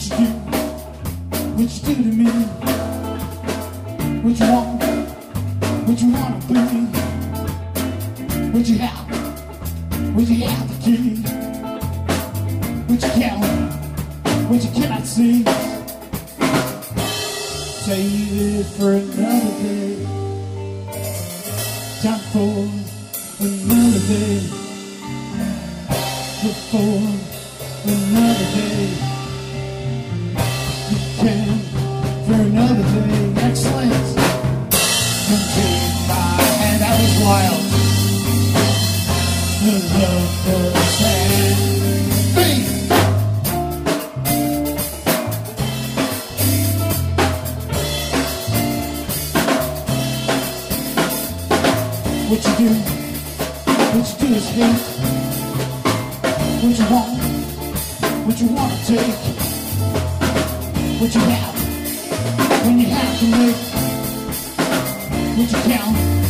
What you do, what you do to me? What you want, what you wanna be? What you have, what you have to keep What you can, what you cannot see? Save it for another day. Time for another day. Before another day. Wild. The love for hand. What you do, what you do is hate. What you want, what you want to take. What you have, when you have to make. What you count,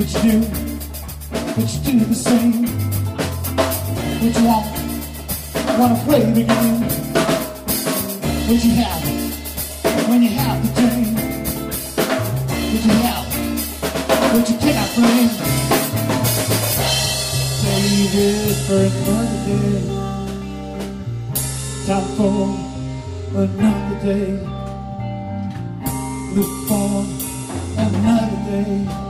What you do, what you do the same. What you want, wanna play the game. What you have, when you have the dream. What you have, what you cannot bring. Save it for another day. Time for another day. Look for another day.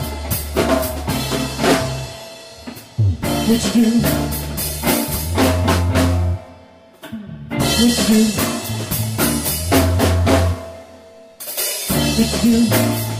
What you? What you? What you?